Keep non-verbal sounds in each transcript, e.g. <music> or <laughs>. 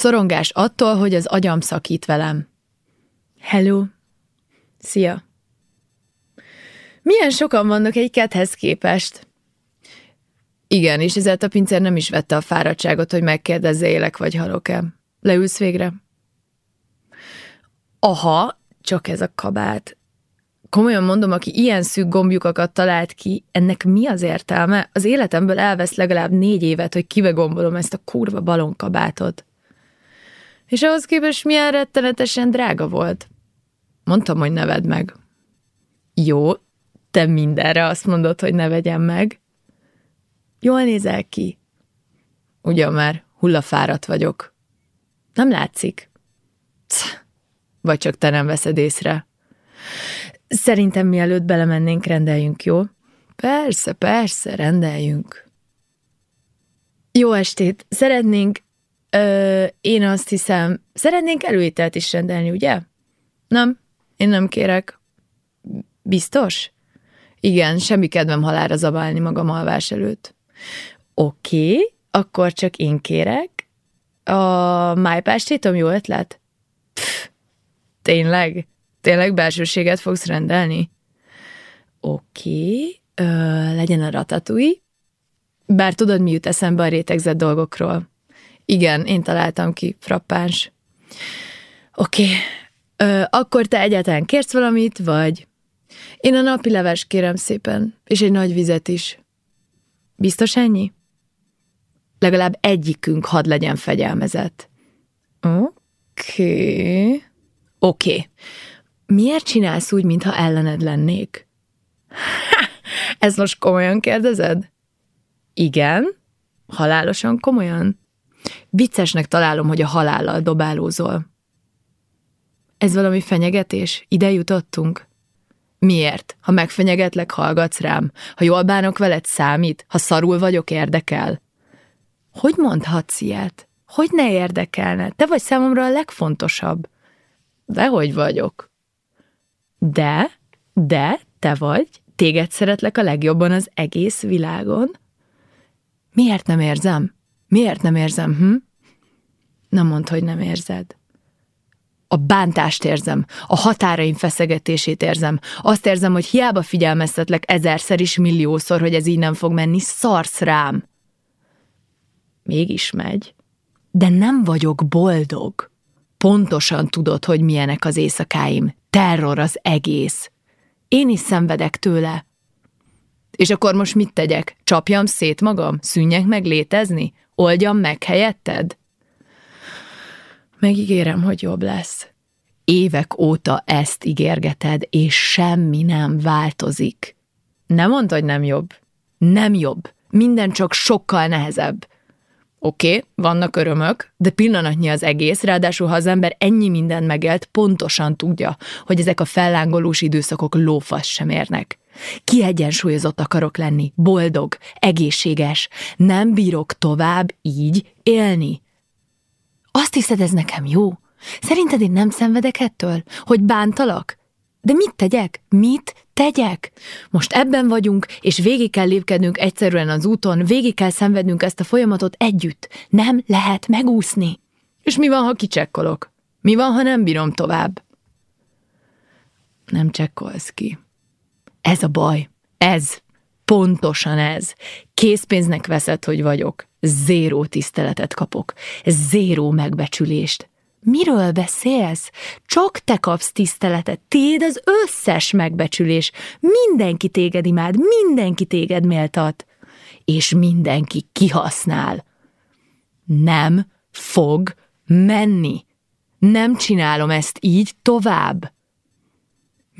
Szorongás attól, hogy az agyam szakít velem. Hello. Szia. Milyen sokan vannak egy kethez képest? Igen, és ezért a pincér nem is vette a fáradtságot, hogy megkérdezze élek vagy halok-e. Leülsz végre? Aha, csak ez a kabát. Komolyan mondom, aki ilyen szűk gombjukakat talált ki, ennek mi az értelme? Az életemből elvesz legalább négy évet, hogy kivegombolom ezt a kurva balonkabátot. És ahhoz képest milyen rettenetesen drága volt. Mondtam, hogy ne vedd meg. Jó, te mindenre azt mondod, hogy ne vegyem meg. Jól nézel ki. Ugyan már, hullafáradt vagyok. Nem látszik. Cs, vagy csak te nem veszed észre. Szerintem mielőtt belemennénk, rendeljünk, jó? Persze, persze, rendeljünk. Jó estét! Szeretnénk, ö, én azt hiszem, szeretnénk előételt is rendelni, ugye? Nem, én nem kérek. Biztos? Igen, semmi kedvem halára zabálni magam alvás előtt. Oké, akkor csak én kérek. A májpástétom jó ötlet? Pff, tényleg? Tényleg belsőséget fogsz rendelni? Oké, okay, legyen a ratatúi. Bár tudod, mi jut eszembe a rétegzett dolgokról. Igen, én találtam ki, frappáns. Oké, okay. akkor te egyáltalán kérsz valamit, vagy... Én a napi leves kérem szépen, és egy nagy vizet is. Biztos ennyi? Legalább egyikünk had legyen fegyelmezett. Oké. Okay. Oké. Okay. Miért csinálsz úgy, mintha ellened lennék? Ha, <laughs> ezt most komolyan kérdezed? Igen. Halálosan komolyan? Viccesnek találom, hogy a halállal dobálózol. Ez valami fenyegetés? Ide jutottunk? Miért? Ha megfenyegetlek, hallgatsz rám? Ha jól bánok veled, számít? Ha szarul vagyok, érdekel? Hogy mondhatsz ilyet? Hogy ne érdekelne? Te vagy számomra a legfontosabb. Dehogy vagyok. De, de, te vagy, téged szeretlek a legjobban az egész világon. Miért nem érzem? Miért nem érzem, hm? Nem mondd, hogy nem érzed. A bántást érzem, a határaim feszegetését érzem. Azt érzem, hogy hiába figyelmeztetlek ezerszer is milliószor, hogy ez így nem fog menni, szarsz rám. Mégis megy. De nem vagyok boldog. Pontosan tudod, hogy milyenek az éjszakáim. Terror az egész. Én is szenvedek tőle. És akkor most mit tegyek? Csapjam szét magam? Szűnjek meg létezni? Oldjam meg helyetted? Megígérem, hogy jobb lesz. Évek óta ezt ígérgeted, és semmi nem változik. Nem mondd, hogy nem jobb. Nem jobb. Minden csak sokkal nehezebb. Oké, okay, vannak örömök, de pillanatnyi az egész, ráadásul ha az ember ennyi mindent megélt, pontosan tudja, hogy ezek a fellángolós időszakok lófasz sem érnek. Kiegyensúlyozott akarok lenni, boldog, egészséges, nem bírok tovább így élni. Azt hiszed, ez nekem jó? Szerinted én nem szenvedek ettől? Hogy bántalak? De mit tegyek? Mit tegyek? Most ebben vagyunk, és végig kell lépkednünk egyszerűen az úton, végig kell szenvednünk ezt a folyamatot együtt. Nem lehet megúszni. És mi van, ha kicsekkolok? Mi van, ha nem bírom tovább? Nem csekkolsz ki. Ez a baj. Ez. Pontosan ez. Készpénznek veszed, hogy vagyok. Zéró tiszteletet kapok. Zéró megbecsülést. Miről beszélsz? Csak te kapsz tiszteletet, tiéd az összes megbecsülés. Mindenki téged imád, mindenki téged méltat. És mindenki kihasznál. Nem fog menni. Nem csinálom ezt így tovább.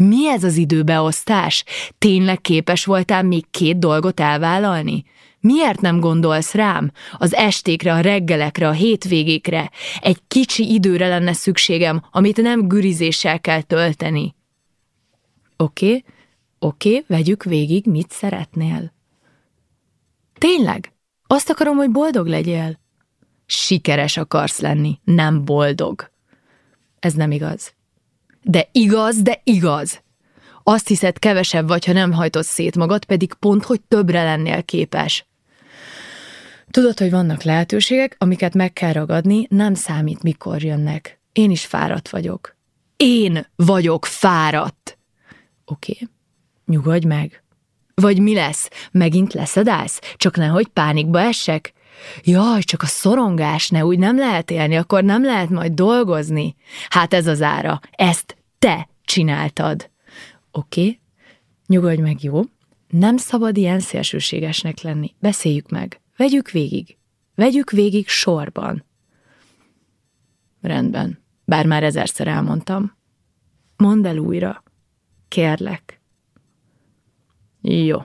Mi ez az időbeosztás? Tényleg képes voltál még két dolgot elvállalni? Miért nem gondolsz rám? Az estékre, a reggelekre, a hétvégékre. Egy kicsi időre lenne szükségem, amit nem gürizéssel kell tölteni. Oké, oké, vegyük végig, mit szeretnél. Tényleg? Azt akarom, hogy boldog legyél. Sikeres akarsz lenni, nem boldog. Ez nem igaz. De igaz, de igaz. Azt hiszed, kevesebb vagy, ha nem hajtod szét magad, pedig pont, hogy többre lennél képes. Tudod, hogy vannak lehetőségek, amiket meg kell ragadni, nem számít, mikor jönnek. Én is fáradt vagyok. Én vagyok fáradt! Oké, nyugodj meg. Vagy mi lesz? Megint leszedálsz? Csak nehogy pánikba essek? Jaj, csak a szorongás, ne úgy nem lehet élni, akkor nem lehet majd dolgozni. Hát ez az ára. Ezt te csináltad. Oké, nyugodj meg, jó? Nem szabad ilyen szélsőségesnek lenni. Beszéljük meg. Vegyük végig. Vegyük végig sorban. Rendben. Bár már ezerszer elmondtam. Mondd el újra. Kérlek. Jó.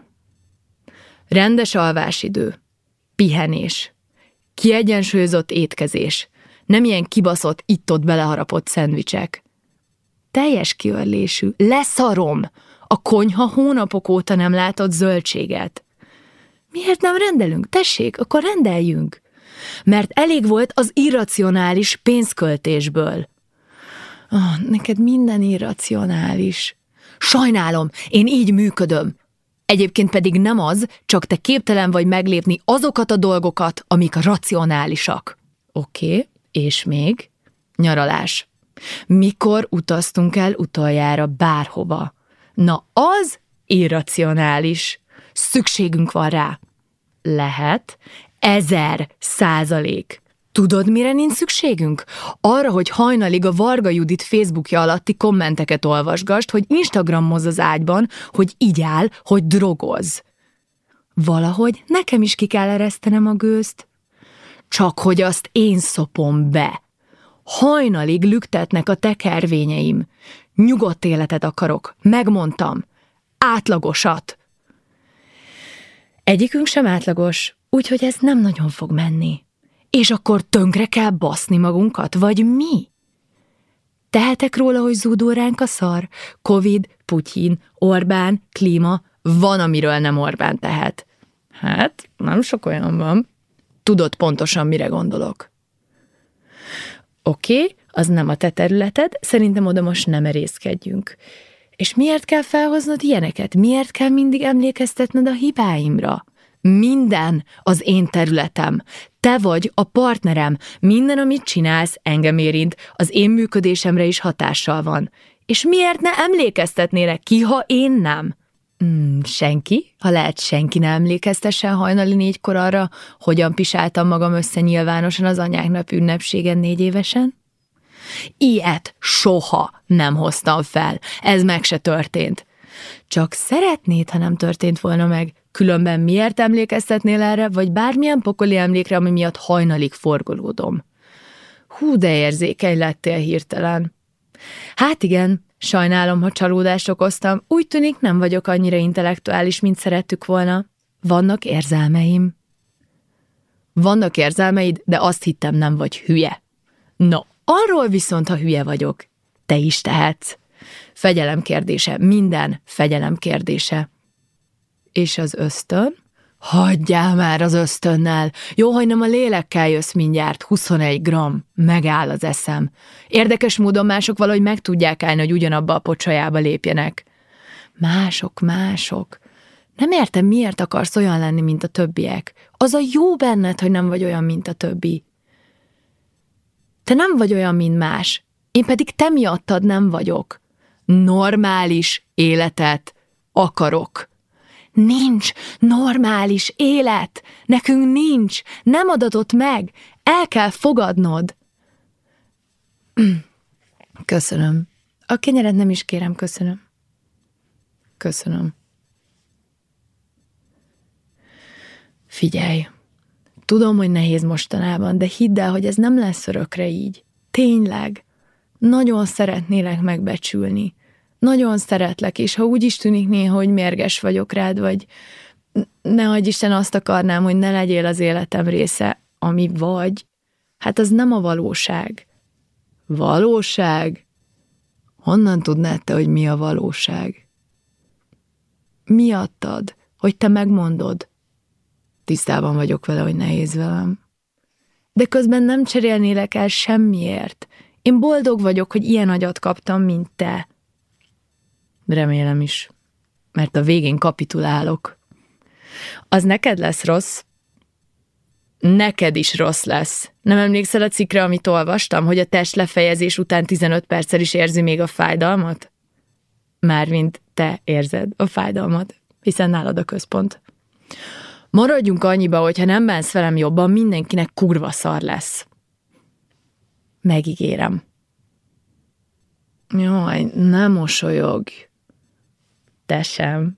Rendes alvásidő. Pihenés. Kiegyensúlyozott étkezés. Nem ilyen kibaszott, itt-ott beleharapott szendvicsek. Teljes kiörlésű. Leszarom! A konyha hónapok óta nem látott zöldséget. Miért nem rendelünk? Tessék, akkor rendeljünk. Mert elég volt az irracionális pénzköltésből. Oh, neked minden irracionális. Sajnálom, én így működöm. Egyébként pedig nem az, csak te képtelen vagy meglépni azokat a dolgokat, amik racionálisak. Oké, okay, és még? Nyaralás. Mikor utaztunk el utoljára bárhova? Na, az irracionális. Szükségünk van rá. Lehet. Ezer százalék. Tudod, mire nincs szükségünk? Arra, hogy hajnalig a Varga Judit Facebookja alatti kommenteket olvasgast, hogy Instagrammoz az ágyban, hogy így áll, hogy drogoz. Valahogy nekem is ki kell eresztenem a gőzt. Csak hogy azt én szopom be. Hajnalig lüktetnek a tekervényeim. Nyugodt életet akarok, megmondtam. Átlagosat. Egyikünk sem átlagos, úgyhogy ez nem nagyon fog menni. És akkor tönkre kell baszni magunkat, vagy mi? Tehetek róla, hogy zúdul ránk a szar? Covid, Putyin, Orbán, klíma, van, amiről nem Orbán tehet. Hát, nem sok olyan van. Tudod pontosan, mire gondolok. Oké, az nem a te területed, szerintem oda most nem erészkedjünk. És miért kell felhoznod ilyeneket? Miért kell mindig emlékeztetned a hibáimra? Minden az én területem. Te vagy a partnerem. Minden, amit csinálsz, engem érint. Az én működésemre is hatással van. És miért ne emlékeztetnélek ki, ha én nem? Hmm, senki? Ha lehet, senki ne emlékeztessen hajnali négykor arra, hogyan pisáltam magam össze nyilvánosan az anyák nap ünnepségen négy évesen? Ilyet soha nem hoztam fel. Ez meg se történt. Csak szeretnéd, ha nem történt volna meg, Különben miért emlékeztetnél erre, vagy bármilyen pokoli emlékre, ami miatt hajnalig forgolódom? Hú, de érzékeny lettél hirtelen. Hát igen, sajnálom, ha csalódást okoztam, úgy tűnik nem vagyok annyira intellektuális, mint szerettük volna. Vannak érzelmeim. Vannak érzelmeid, de azt hittem nem vagy hülye. No, arról viszont, ha hülye vagyok, te is tehetsz. Fegyelem kérdése, minden fegyelem kérdése. És az ösztön? Hagyjál már az ösztönnel. Jó, hogy nem a lélekkel jössz mindjárt, 21 gram. Megáll az eszem. Érdekes módon mások valahogy meg tudják állni, hogy ugyanabba a pocsajába lépjenek. Mások, mások. Nem értem, miért akarsz olyan lenni, mint a többiek. Az a jó benned, hogy nem vagy olyan, mint a többi. Te nem vagy olyan, mint más. Én pedig te miattad nem vagyok. Normális életet akarok. Nincs normális élet, nekünk nincs, nem adatott meg, el kell fogadnod. <clears throat> Köszönöm. A kenyeret nem is kérem, köszönöm. Köszönöm. Figyelj, tudom, hogy nehéz mostanában, de hidd el, hogy ez nem lesz örökre így. Tényleg. Nagyon szeretnélek megbecsülni nagyon szeretlek, és ha úgy is tűnik néha, hogy mérges vagyok rád, vagy ne Isten azt akarnám, hogy ne legyél az életem része, ami vagy, hát az nem a valóság. Valóság? Honnan tudnád te, hogy mi a valóság? Miattad, hogy te megmondod. Tisztában vagyok vele, hogy nehéz velem. De közben nem cserélnélek el semmiért. Én boldog vagyok, hogy ilyen agyat kaptam, mint te. Remélem is, mert a végén kapitulálok. Az neked lesz rossz? neked is rossz lesz. Nem emlékszel a cikkre, amit olvastam, hogy a test lefejezés után 15 perccel is érzi még a fájdalmat? Mármint te érzed a fájdalmat, hiszen nálad a központ. Maradjunk annyiba, hogy ha nem bánsz velem jobban, mindenkinek kurva szar lesz. Megígérem. Jaj, nem mosolyog. Te sem.